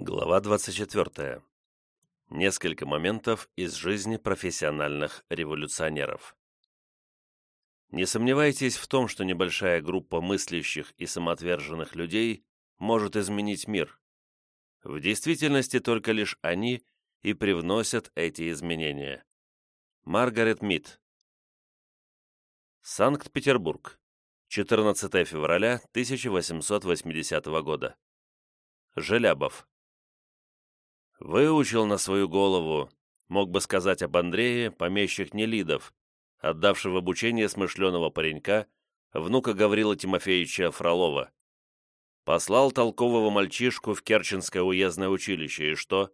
Глава 24. Несколько моментов из жизни профессиональных революционеров. Не сомневайтесь в том, что небольшая группа мыслящих и самоотверженных людей может изменить мир. В действительности только лишь они и привносят эти изменения. Маргарет Мид. Санкт-Петербург. 14 февраля 1880 года. Желябов. Выучил на свою голову, мог бы сказать об Андрее, помещик Нелидов, отдавший в обучение смышленого паренька, внука Гаврила Тимофеевича Фролова. Послал толкового мальчишку в Керченское уездное училище, и что?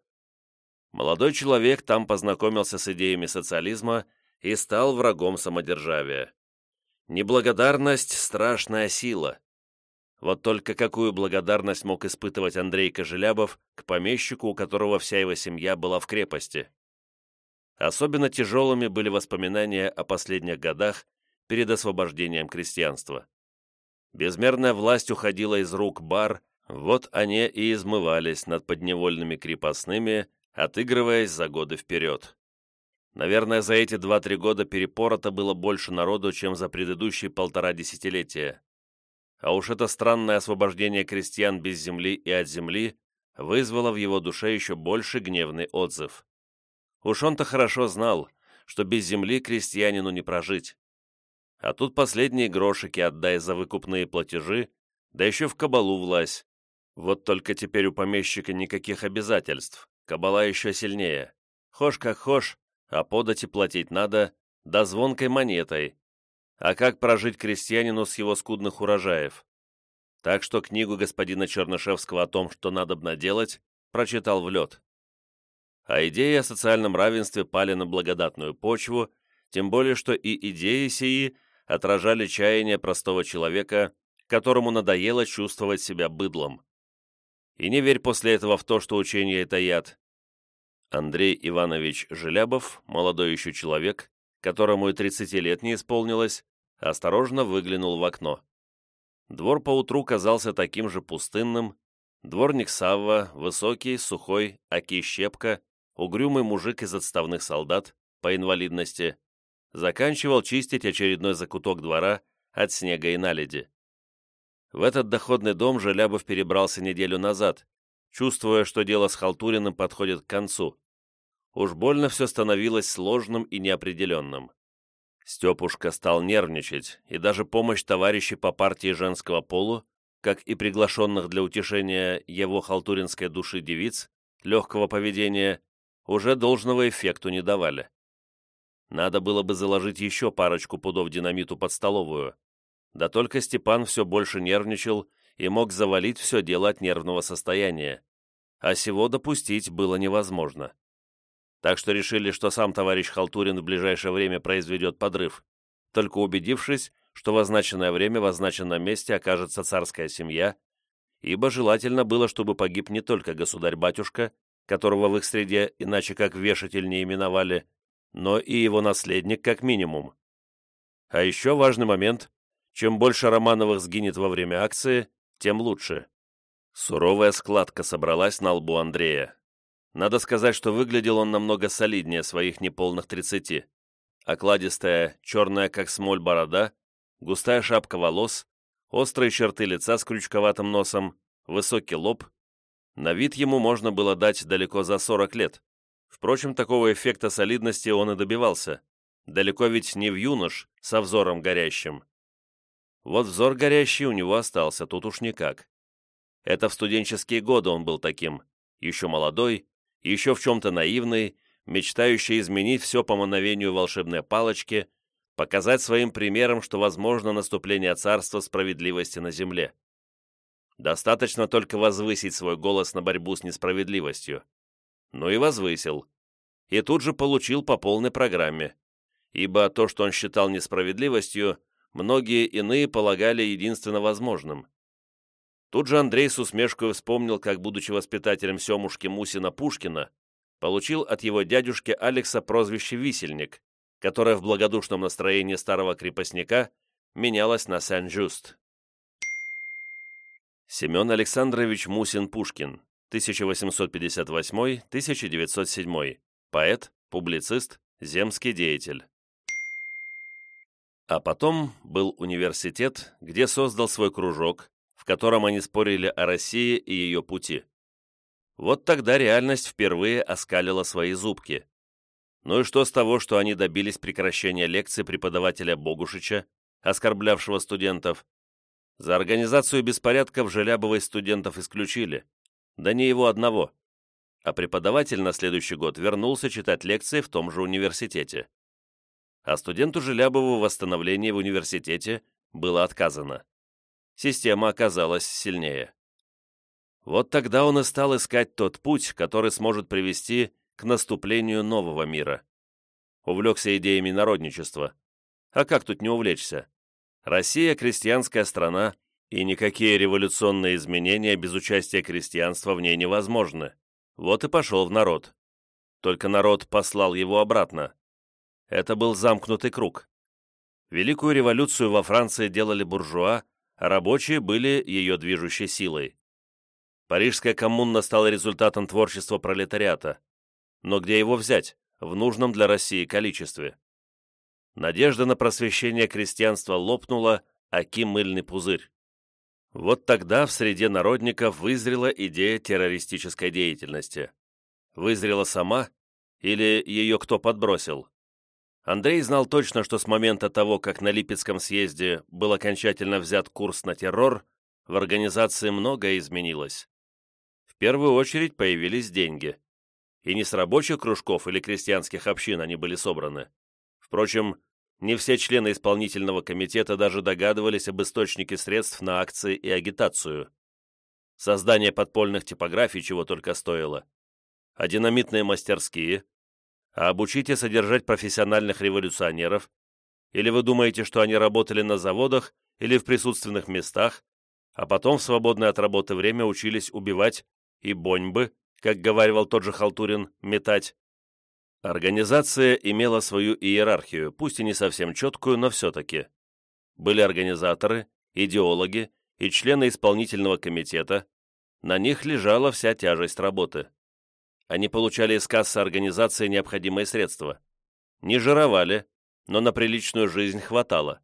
Молодой человек там познакомился с идеями социализма и стал врагом самодержавия. Неблагодарность – страшная сила. Вот только какую благодарность мог испытывать Андрей Кожелябов к помещику, у которого вся его семья была в крепости. Особенно тяжелыми были воспоминания о последних годах перед освобождением крестьянства. Безмерная власть уходила из рук бар, вот они и измывались над подневольными крепостными, отыгрываясь за годы вперед. Наверное, за эти два-три года перепорота было больше народу, чем за предыдущие полтора десятилетия а уж это странное освобождение крестьян без земли и от земли вызвало в его душе еще больше гневный отзыв. Уж он-то хорошо знал, что без земли крестьянину не прожить. А тут последние грошики отдай за выкупные платежи, да еще в кабалу влазь. Вот только теперь у помещика никаких обязательств, кабала еще сильнее. Хошь как хошь, а подати платить надо, да звонкой монетой, а как прожить крестьянину с его скудных урожаев. Так что книгу господина Чернышевского о том, что надо бы наделать, прочитал в лед. А идеи о социальном равенстве пали на благодатную почву, тем более что и идеи сии отражали чаяние простого человека, которому надоело чувствовать себя быдлом. И не верь после этого в то, что учение это яд. Андрей Иванович Желябов, молодой еще человек, которому и 30 лет не исполнилось, осторожно выглянул в окно. Двор поутру казался таким же пустынным, дворник Савва, высокий, сухой, оки щепка, угрюмый мужик из отставных солдат, по инвалидности, заканчивал чистить очередной закуток двора от снега и наледи. В этот доходный дом Желябов перебрался неделю назад, чувствуя, что дело с Халтуриным подходит к концу. Уж больно все становилось сложным и неопределенным. Степушка стал нервничать, и даже помощь товарищей по партии женского полу, как и приглашенных для утешения его халтуринской души девиц, легкого поведения, уже должного эффекту не давали. Надо было бы заложить еще парочку пудов динамиту под столовую. Да только Степан все больше нервничал и мог завалить все дело от нервного состояния. А сего допустить было невозможно так что решили, что сам товарищ Халтурин в ближайшее время произведет подрыв, только убедившись, что в означенное время в означенном месте окажется царская семья, ибо желательно было, чтобы погиб не только государь-батюшка, которого в их среде иначе как вешатель не именовали, но и его наследник как минимум. А еще важный момент, чем больше Романовых сгинет во время акции, тем лучше. Суровая складка собралась на лбу Андрея. Надо сказать, что выглядел он намного солиднее своих неполных тридцати. Окладистая, черная как смоль борода, густая шапка волос, острые черты лица с крючковатым носом, высокий лоб. На вид ему можно было дать далеко за 40 лет. Впрочем, такого эффекта солидности он и добивался. Далеко ведь не в юнош, со взором горящим. Вот взор горящий у него остался, тут уж никак. Это в студенческие годы он был таким, еще молодой, еще в чем-то наивный, мечтающий изменить все по мановению волшебной палочки, показать своим примером, что возможно наступление царства справедливости на земле. Достаточно только возвысить свой голос на борьбу с несправедливостью. Ну и возвысил. И тут же получил по полной программе. Ибо то, что он считал несправедливостью, многие иные полагали единственно возможным. Тут же Андрей с усмешкой вспомнил, как, будучи воспитателем Семушки Мусина Пушкина, получил от его дядюшки Алекса прозвище «Висельник», которое в благодушном настроении старого крепостника менялось на Сен-Жюст. Семен Александрович Мусин-Пушкин, 1858-1907, поэт, публицист, земский деятель. А потом был университет, где создал свой кружок, в котором они спорили о России и ее пути. Вот тогда реальность впервые оскалила свои зубки. Ну и что с того, что они добились прекращения лекций преподавателя Богушича, оскорблявшего студентов? За организацию беспорядков Желябовой студентов исключили. Да не его одного. А преподаватель на следующий год вернулся читать лекции в том же университете. А студенту Желябову восстановление в университете было отказано. Система оказалась сильнее. Вот тогда он и стал искать тот путь, который сможет привести к наступлению нового мира. Увлекся идеями народничества. А как тут не увлечься? Россия – крестьянская страна, и никакие революционные изменения без участия крестьянства в ней невозможны. Вот и пошел в народ. Только народ послал его обратно. Это был замкнутый круг. Великую революцию во Франции делали буржуа, рабочие были ее движущей силой. Парижская коммуна стала результатом творчества пролетариата. Но где его взять? В нужном для России количестве. Надежда на просвещение крестьянства лопнула, аки мыльный пузырь. Вот тогда в среде народников вызрела идея террористической деятельности. Вызрела сама или ее кто подбросил? Андрей знал точно, что с момента того, как на Липецком съезде был окончательно взят курс на террор, в организации многое изменилось. В первую очередь появились деньги и не с рабочих кружков или крестьянских общин они были собраны. Впрочем, не все члены исполнительного комитета даже догадывались об источнике средств на акции и агитацию. Создание подпольных типографий чего только стоило. А динамитные мастерские? А обучите содержать профессиональных революционеров? Или вы думаете, что они работали на заводах или в присутственных местах, а потом в свободное от работы время учились убивать и бомбы, как говаривал тот же Халтурин, метать. Организация имела свою иерархию, пусть и не совсем четкую, но все-таки. Были организаторы, идеологи и члены исполнительного комитета. На них лежала вся тяжесть работы. Они получали из кассы организации необходимые средства. Не жировали, но на приличную жизнь хватало.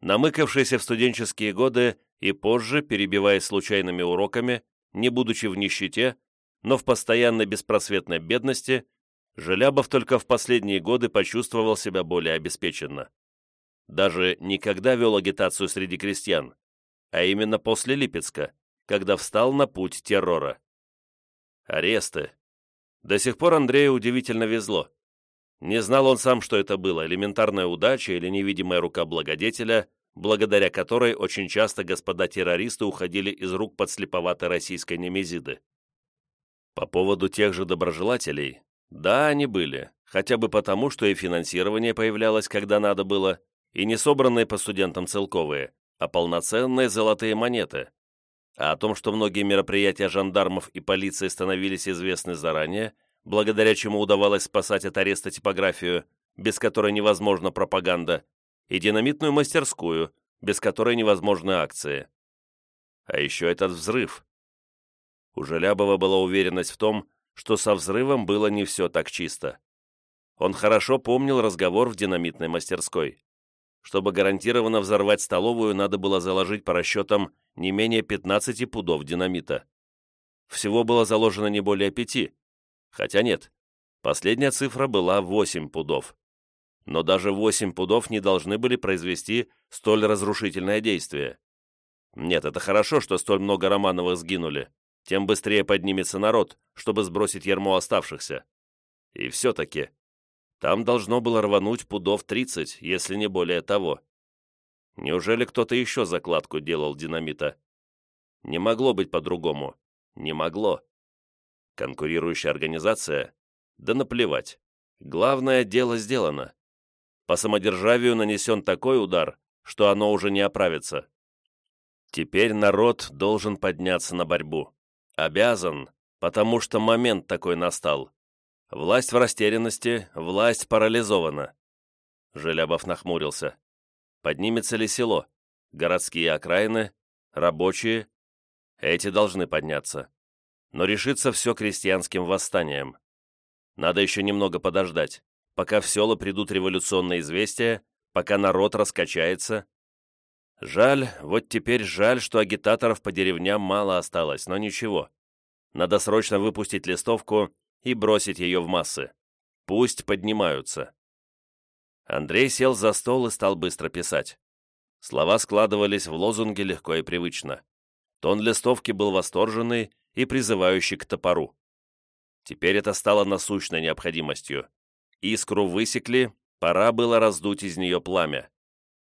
Намыкавшиеся в студенческие годы и позже, перебиваясь случайными уроками, не будучи в нищете, но в постоянной беспросветной бедности, Желябов только в последние годы почувствовал себя более обеспеченно. Даже никогда вел агитацию среди крестьян, а именно после Липецка, когда встал на путь террора. Аресты. До сих пор Андрею удивительно везло. Не знал он сам, что это было, элементарная удача или невидимая рука благодетеля, благодаря которой очень часто господа террористы уходили из рук подслеповатой российской немезиды. По поводу тех же доброжелателей, да, они были, хотя бы потому, что и финансирование появлялось, когда надо было, и не собранные по студентам целковые, а полноценные золотые монеты. А о том, что многие мероприятия жандармов и полиции становились известны заранее, благодаря чему удавалось спасать от ареста типографию, без которой невозможна пропаганда, и динамитную мастерскую, без которой невозможны акции. А еще этот взрыв. У Желябова была уверенность в том, что со взрывом было не все так чисто. Он хорошо помнил разговор в динамитной мастерской. Чтобы гарантированно взорвать столовую, надо было заложить по расчетам не менее 15 пудов динамита. Всего было заложено не более пяти. Хотя нет, последняя цифра была 8 пудов. Но даже 8 пудов не должны были произвести столь разрушительное действие. Нет, это хорошо, что столь много Романовых сгинули тем быстрее поднимется народ, чтобы сбросить ярмо оставшихся. И все-таки, там должно было рвануть пудов 30, если не более того. Неужели кто-то еще закладку делал динамита? Не могло быть по-другому. Не могло. Конкурирующая организация? Да наплевать. Главное, дело сделано. По самодержавию нанесен такой удар, что оно уже не оправится. Теперь народ должен подняться на борьбу. Обязан, потому что момент такой настал. Власть в растерянности, власть парализована. Желябов нахмурился. Поднимется ли село? Городские окраины? Рабочие? Эти должны подняться. но решится все крестьянским восстанием. Надо еще немного подождать, пока в села придут революционные известия, пока народ раскачается. Жаль, вот теперь жаль, что агитаторов по деревням мало осталось, но ничего. Надо срочно выпустить листовку и бросить ее в массы. Пусть поднимаются. Андрей сел за стол и стал быстро писать. Слова складывались в лозунги легко и привычно. Тон листовки был восторженный и призывающий к топору. Теперь это стало насущной необходимостью. Искру высекли, пора было раздуть из нее пламя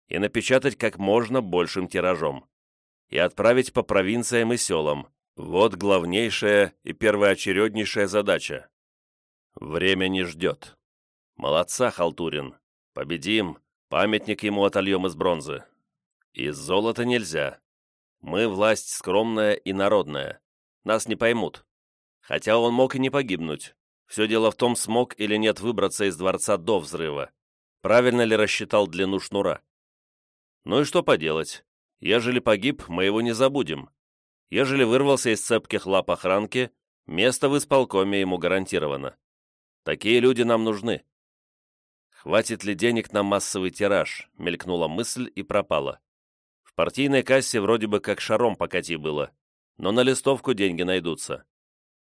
и напечатать как можно большим тиражом. И отправить по провинциям и селам. Вот главнейшая и первоочереднейшая задача. Время не ждет. Молодца, Халтурин. Победим, памятник ему отольем из бронзы. Из золота нельзя. Мы власть скромная и народная. Нас не поймут. Хотя он мог и не погибнуть. Все дело в том, смог или нет выбраться из дворца до взрыва. Правильно ли рассчитал длину шнура. Ну и что поделать? Ежели погиб, мы его не забудем. Ежели вырвался из цепких лап охранки, место в исполкоме ему гарантировано. Такие люди нам нужны. Хватит ли денег на массовый тираж? Мелькнула мысль и пропала. В партийной кассе вроде бы как шаром покати было, но на листовку деньги найдутся.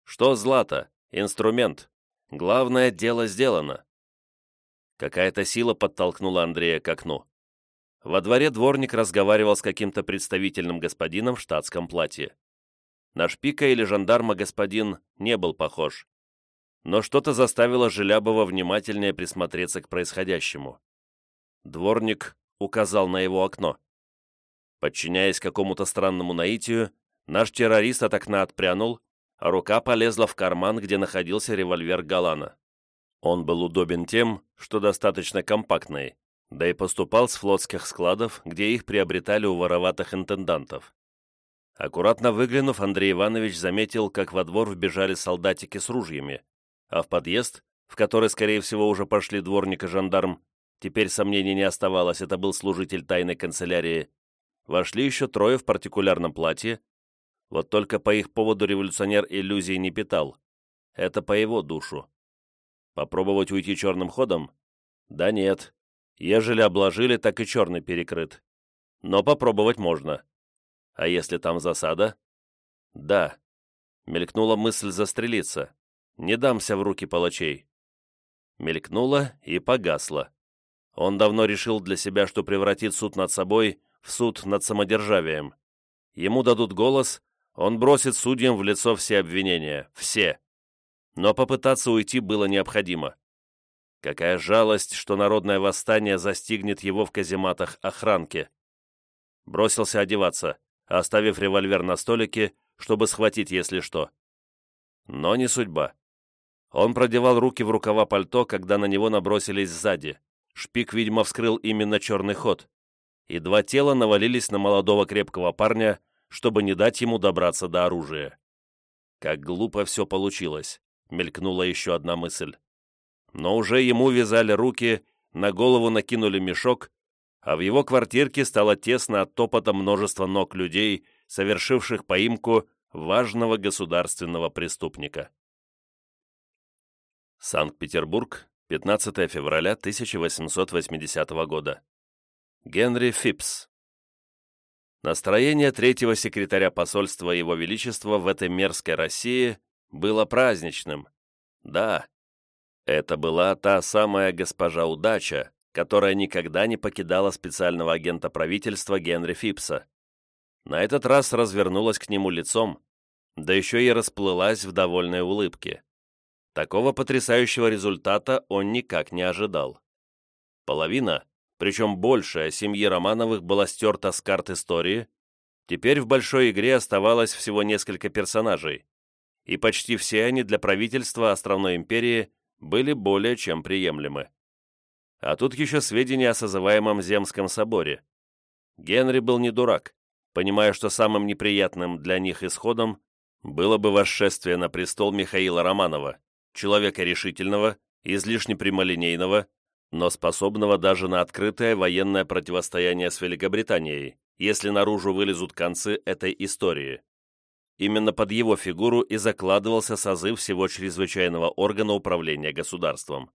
Что злато? Инструмент. Главное, дело сделано. Какая-то сила подтолкнула Андрея к окну. Во дворе дворник разговаривал с каким-то представительным господином в штатском платье. На шпика или жандарма господин не был похож. Но что-то заставило Желябова внимательнее присмотреться к происходящему. Дворник указал на его окно. Подчиняясь какому-то странному наитию, наш террорист от окна отпрянул, а рука полезла в карман, где находился револьвер Галана. Он был удобен тем, что достаточно компактный, да и поступал с флотских складов, где их приобретали у вороватых интендантов. Аккуратно выглянув, Андрей Иванович заметил, как во двор вбежали солдатики с ружьями, а в подъезд, в который, скорее всего, уже пошли дворник и жандарм, теперь сомнений не оставалось, это был служитель тайной канцелярии, вошли еще трое в партикулярном платье, вот только по их поводу революционер иллюзий не питал. Это по его душу. Попробовать уйти черным ходом? Да нет, Ежели обложили, так и черный перекрыт. Но попробовать можно. А если там засада? Да. Мелькнула мысль застрелиться. Не дамся в руки палачей. Мелькнула и погасла. Он давно решил для себя, что превратит суд над собой в суд над самодержавием. Ему дадут голос, он бросит судьям в лицо все обвинения. Все. Но попытаться уйти было необходимо. Какая жалость, что народное восстание застигнет его в казематах охранки. Бросился одеваться, оставив револьвер на столике, чтобы схватить, если что. Но не судьба. Он продевал руки в рукава пальто, когда на него набросились сзади. Шпик, видимо, вскрыл именно черный ход. И два тела навалились на молодого крепкого парня, чтобы не дать ему добраться до оружия. Как глупо все получилось, мелькнула еще одна мысль но уже ему вязали руки, на голову накинули мешок, а в его квартирке стало тесно от топота множества ног людей, совершивших поимку важного государственного преступника. Санкт-Петербург, 15 февраля 1880 года. Генри Фипс. Настроение третьего секретаря посольства Его Величества в этой мерзкой России было праздничным. Да, это была та самая госпожа Удача, которая никогда не покидала специального агента правительства Генри Фипса. На этот раз развернулась к нему лицом, да еще и расплылась в довольной улыбке. Такого потрясающего результата он никак не ожидал. Половина, причем большая, семьи Романовых была стерта с карт истории, теперь в большой игре оставалось всего несколько персонажей, и почти все они для правительства Островной империи – были более чем приемлемы. А тут еще сведения о созываемом Земском соборе. Генри был не дурак, понимая, что самым неприятным для них исходом было бы восшествие на престол Михаила Романова, человека решительного, излишне прямолинейного, но способного даже на открытое военное противостояние с Великобританией, если наружу вылезут концы этой истории. Именно под его фигуру и закладывался созыв всего чрезвычайного органа управления государством.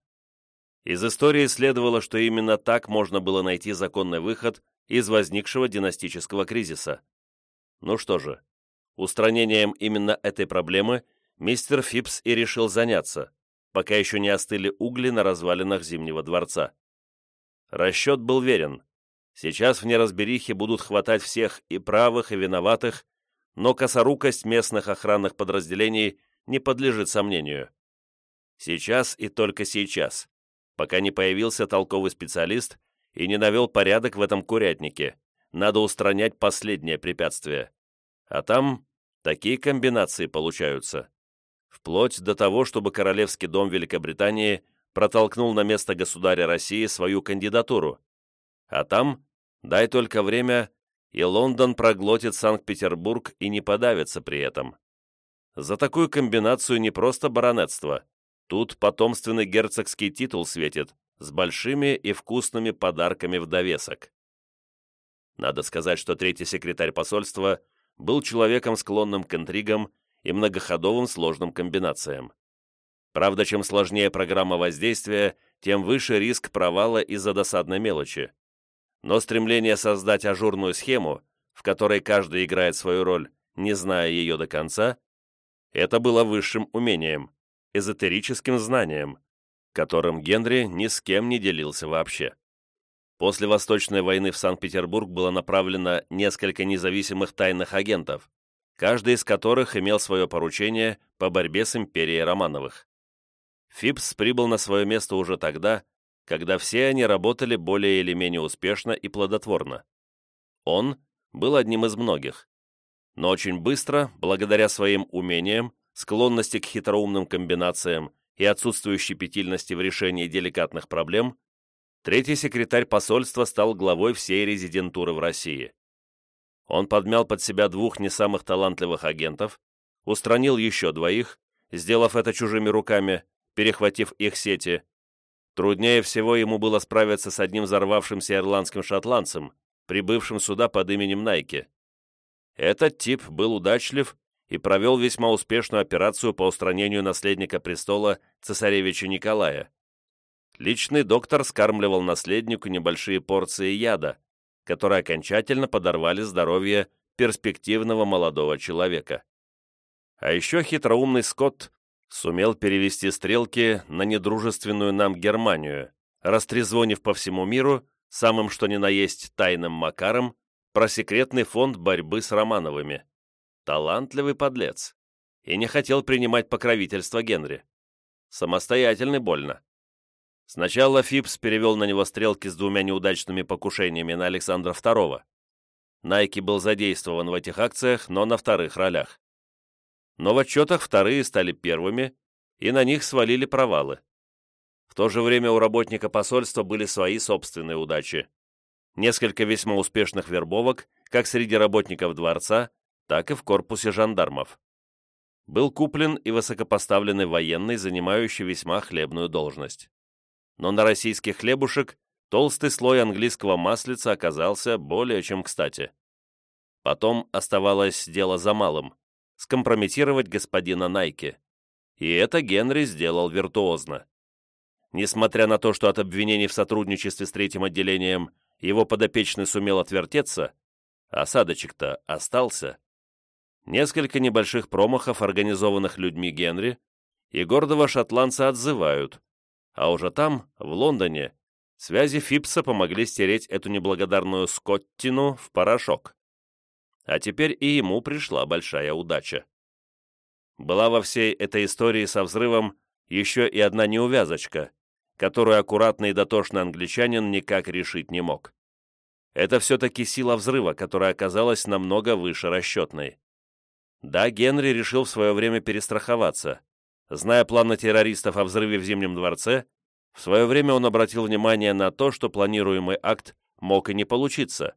Из истории следовало, что именно так можно было найти законный выход из возникшего династического кризиса. Ну что же, устранением именно этой проблемы мистер Фипс и решил заняться, пока еще не остыли угли на развалинах Зимнего дворца. Расчет был верен. Сейчас в неразберихе будут хватать всех и правых, и виноватых, но косорукость местных охранных подразделений не подлежит сомнению. Сейчас и только сейчас пока не появился толковый специалист и не навел порядок в этом курятнике. Надо устранять последнее препятствие. А там такие комбинации получаются. Вплоть до того, чтобы Королевский дом Великобритании протолкнул на место государя России свою кандидатуру. А там, дай только время, и Лондон проглотит Санкт-Петербург и не подавится при этом. За такую комбинацию не просто баронетство, Тут потомственный герцогский титул светит, с большими и вкусными подарками в довесок. Надо сказать, что третий секретарь посольства был человеком, склонным к интригам и многоходовым сложным комбинациям. Правда, чем сложнее программа воздействия, тем выше риск провала из-за досадной мелочи. Но стремление создать ажурную схему, в которой каждый играет свою роль, не зная ее до конца, это было высшим умением эзотерическим знанием, которым Генри ни с кем не делился вообще. После Восточной войны в Санкт-Петербург было направлено несколько независимых тайных агентов, каждый из которых имел свое поручение по борьбе с империей Романовых. Фипс прибыл на свое место уже тогда, когда все они работали более или менее успешно и плодотворно. Он был одним из многих. Но очень быстро, благодаря своим умениям, склонности к хитроумным комбинациям и отсутствию щепетильности в решении деликатных проблем, третий секретарь посольства стал главой всей резидентуры в России. Он подмял под себя двух не самых талантливых агентов, устранил еще двоих, сделав это чужими руками, перехватив их сети. Труднее всего ему было справиться с одним взорвавшимся ирландским шотландцем, прибывшим сюда под именем Найки. Этот тип был удачлив и провел весьма успешную операцию по устранению наследника престола цесаревича Николая. Личный доктор скармливал наследнику небольшие порции яда, которые окончательно подорвали здоровье перспективного молодого человека. А еще хитроумный Скотт сумел перевести стрелки на недружественную нам Германию, растрезвонив по всему миру самым что ни на есть тайным макаром про секретный фонд борьбы с Романовыми. Талантливый подлец. И не хотел принимать покровительство Генри. Самостоятельный больно. Сначала Фипс перевел на него стрелки с двумя неудачными покушениями на Александра II. Найки был задействован в этих акциях, но на вторых ролях. Но в отчетах вторые стали первыми, и на них свалили провалы. В то же время у работника посольства были свои собственные удачи. Несколько весьма успешных вербовок, как среди работников дворца, так и в корпусе жандармов. Был куплен и высокопоставленный военный, занимающий весьма хлебную должность. Но на российских хлебушек толстый слой английского маслица оказался более чем кстати. Потом оставалось дело за малым – скомпрометировать господина Найки. И это Генри сделал виртуозно. Несмотря на то, что от обвинений в сотрудничестве с третьим отделением его подопечный сумел отвертеться, осадочек-то остался, Несколько небольших промахов, организованных людьми Генри, и гордого шотландца отзывают, а уже там, в Лондоне, связи Фипса помогли стереть эту неблагодарную Скоттину в порошок. А теперь и ему пришла большая удача. Была во всей этой истории со взрывом еще и одна неувязочка, которую аккуратный и дотошный англичанин никак решить не мог. Это все-таки сила взрыва, которая оказалась намного выше расчетной. Да, Генри решил в свое время перестраховаться. Зная планы террористов о взрыве в Зимнем дворце, в свое время он обратил внимание на то, что планируемый акт мог и не получиться.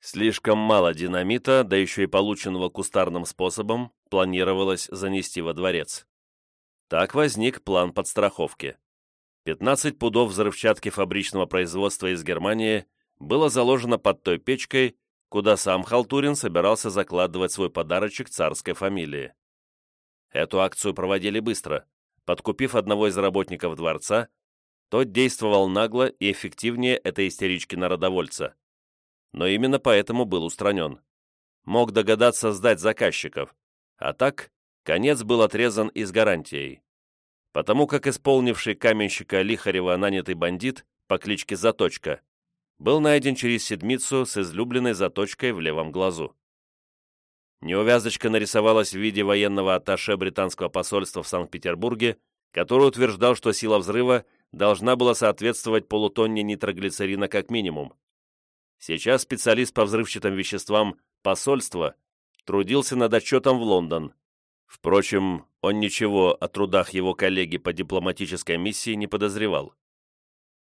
Слишком мало динамита, да еще и полученного кустарным способом, планировалось занести во дворец. Так возник план подстраховки. 15 пудов взрывчатки фабричного производства из Германии было заложено под той печкой, куда сам Халтурин собирался закладывать свой подарочек царской фамилии. Эту акцию проводили быстро. Подкупив одного из работников дворца, тот действовал нагло и эффективнее этой истерички народовольца. Но именно поэтому был устранен. Мог догадаться сдать заказчиков, а так конец был отрезан и с гарантией. Потому как исполнивший каменщика Лихарева нанятый бандит по кличке Заточка был найден через седмицу с излюбленной заточкой в левом глазу. Неувязочка нарисовалась в виде военного атташе британского посольства в Санкт-Петербурге, который утверждал, что сила взрыва должна была соответствовать полутонне нитроглицерина как минимум. Сейчас специалист по взрывчатым веществам посольства трудился над отчетом в Лондон. Впрочем, он ничего о трудах его коллеги по дипломатической миссии не подозревал.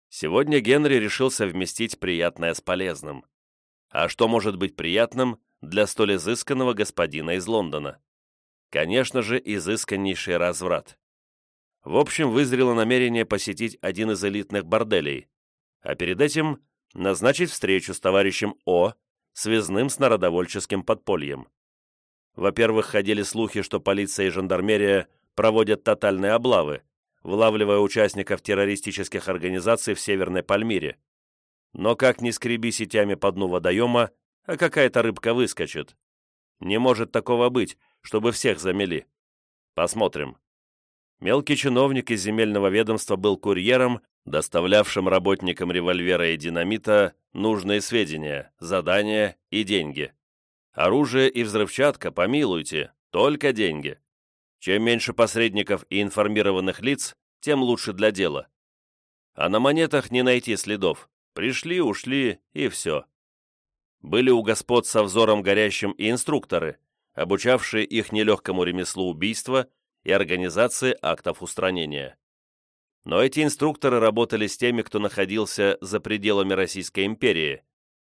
Сегодня Генри решил совместить приятное с полезным. А что может быть приятным для столь изысканного господина из Лондона? Конечно же, изысканнейший разврат. В общем, вызрело намерение посетить один из элитных борделей, а перед этим назначить встречу с товарищем О, связным с народовольческим подпольем. Во-первых, ходили слухи, что полиция и жандармерия проводят тотальные облавы, вылавливая участников террористических организаций в Северной Пальмире. Но как ни скреби сетями по дну водоема, а какая-то рыбка выскочит. Не может такого быть, чтобы всех замели. Посмотрим. Мелкий чиновник из земельного ведомства был курьером, доставлявшим работникам револьвера и динамита нужные сведения, задания и деньги. Оружие и взрывчатка, помилуйте, только деньги. Чем меньше посредников и информированных лиц, тем лучше для дела. А на монетах не найти следов. Пришли, ушли и все. Были у господ со взором горящим и инструкторы, обучавшие их нелегкому ремеслу убийства и организации актов устранения. Но эти инструкторы работали с теми, кто находился за пределами Российской империи,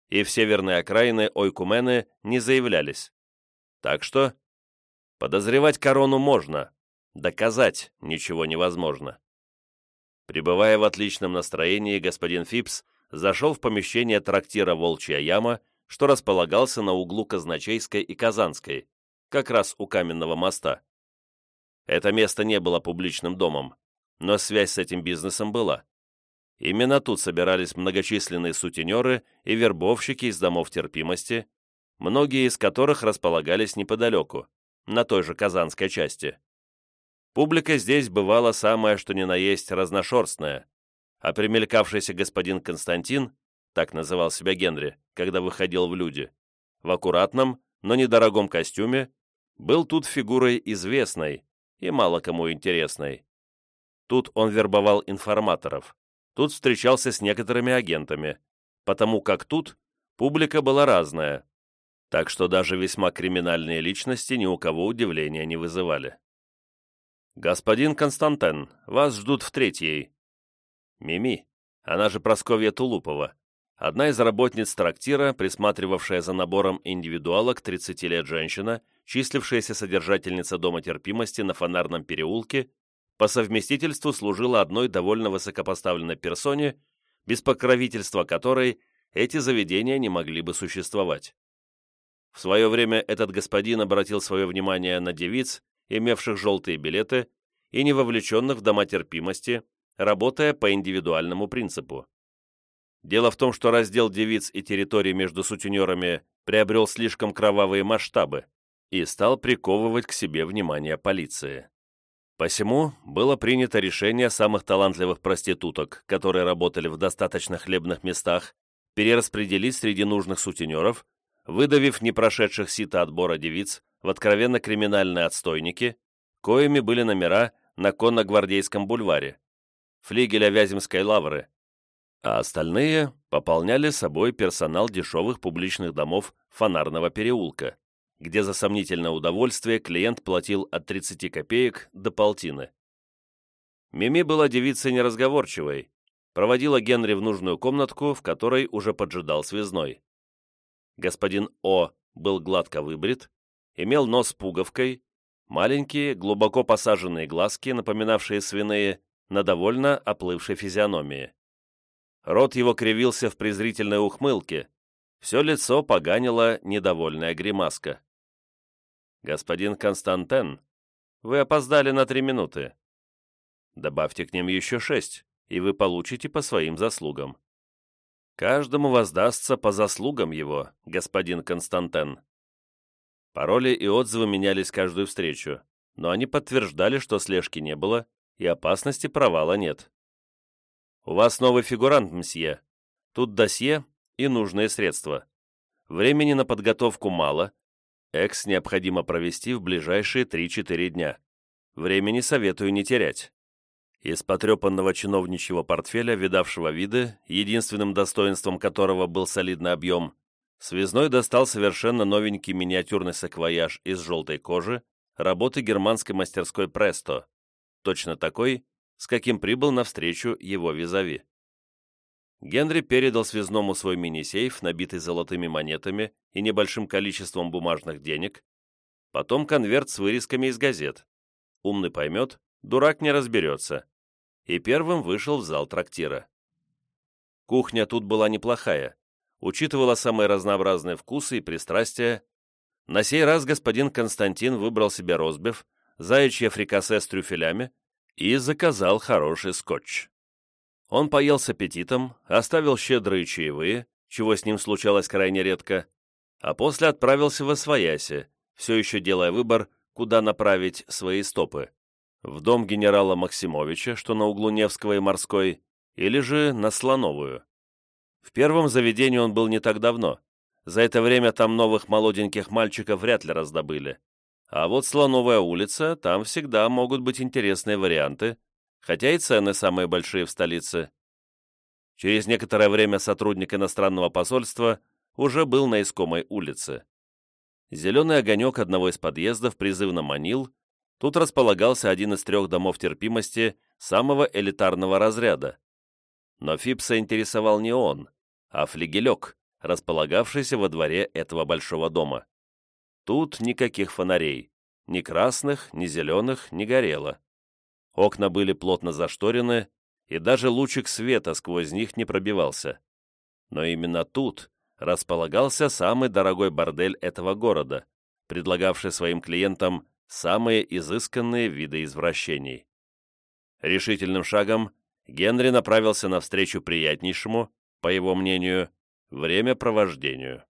и в северные окраины ойкумены не заявлялись. Так что Подозревать корону можно, доказать ничего невозможно. Пребывая в отличном настроении, господин Фипс зашел в помещение трактира «Волчья яма», что располагался на углу Казначейской и Казанской, как раз у каменного моста. Это место не было публичным домом, но связь с этим бизнесом была. Именно тут собирались многочисленные сутенеры и вербовщики из домов терпимости, многие из которых располагались неподалеку на той же казанской части. Публика здесь бывала самая что ни на есть разношерстная, а примелькавшийся господин Константин, так называл себя Генри, когда выходил в люди, в аккуратном, но недорогом костюме, был тут фигурой известной и мало кому интересной. Тут он вербовал информаторов, тут встречался с некоторыми агентами, потому как тут публика была разная, так что даже весьма криминальные личности ни у кого удивления не вызывали. «Господин Константин, вас ждут в третьей». Мими, она же Просковья Тулупова, одна из работниц трактира, присматривавшая за набором индивидуалок 30 лет женщина, числившаяся содержательница Дома терпимости на Фонарном переулке, по совместительству служила одной довольно высокопоставленной персоне, без покровительства которой эти заведения не могли бы существовать. В свое время этот господин обратил свое внимание на девиц, имевших желтые билеты и не вовлеченных в дома терпимости, работая по индивидуальному принципу. Дело в том, что раздел девиц и территорий между сутенерами приобрел слишком кровавые масштабы и стал приковывать к себе внимание полиции. Посему было принято решение самых талантливых проституток, которые работали в достаточно хлебных местах, перераспределить среди нужных сутенеров выдавив не прошедших сита отбора девиц в откровенно криминальные отстойники, коими были номера на Конногвардейском бульваре, флигеля Вяземской лавры, а остальные пополняли собой персонал дешевых публичных домов Фонарного переулка, где за сомнительное удовольствие клиент платил от 30 копеек до полтины. Мими была девицей неразговорчивой, проводила Генри в нужную комнатку, в которой уже поджидал связной. Господин О был гладко выбрит, имел нос пуговкой, маленькие, глубоко посаженные глазки, напоминавшие свиные, на довольно оплывшей физиономии. Рот его кривился в презрительной ухмылке, Все лицо поганила недовольная гримаска. «Господин Константен, вы опоздали на три минуты. Добавьте к ним еще шесть, и вы получите по своим заслугам. Каждому воздастся по заслугам его, господин Константен». Пароли и отзывы менялись каждую встречу, но они подтверждали, что слежки не было и опасности провала нет. «У вас новый фигурант, мсье. Тут досье и нужные средства. Времени на подготовку мало. Экс необходимо провести в ближайшие 3-4 дня. Времени советую не терять». Из потрепанного чиновничьего портфеля, видавшего виды, единственным достоинством которого был солидный объем, связной достал совершенно новенький миниатюрный саквояж из желтой кожи работы германской мастерской «Престо», точно такой, с каким прибыл навстречу его визави. Генри передал связному свой мини-сейф, набитый золотыми монетами и небольшим количеством бумажных денег, потом конверт с вырезками из газет. Умный поймет, дурак не разберется. И первым вышел в зал трактира. Кухня тут была неплохая, учитывала самые разнообразные вкусы и пристрастия. На сей раз господин Константин выбрал себе розбив, заячье фрикасе с трюфелями и заказал хороший скотч. Он поел с аппетитом, оставил щедрые чаевые, чего с ним случалось крайне редко, а после отправился в Освояси, все еще делая выбор, куда направить свои стопы. В дом генерала Максимовича, что на углу Невского и Морской, или же на Слоновую. В первом заведении он был не так давно. За это время там новых молоденьких мальчиков вряд ли раздобыли. А вот Слоновая улица, там всегда могут быть интересные варианты, хотя и цены самые большие в столице. Через некоторое время сотрудник иностранного посольства уже был на искомой улице. Зеленый огонек одного из подъездов призывно манил, тут располагался один из трех домов терпимости самого элитарного разряда. Но Фипса интересовал не он, а флигелек, располагавшийся во дворе этого большого дома. Тут никаких фонарей. Ни красных, ни зеленых не горело. Окна были плотно зашторены, и даже лучик света сквозь них не пробивался. Но именно тут располагался самый дорогой бордель этого города, предлагавший своим клиентам самые изысканные виды извращений. Решительным шагом Генри направился навстречу приятнейшему, по его мнению, времяпровождению.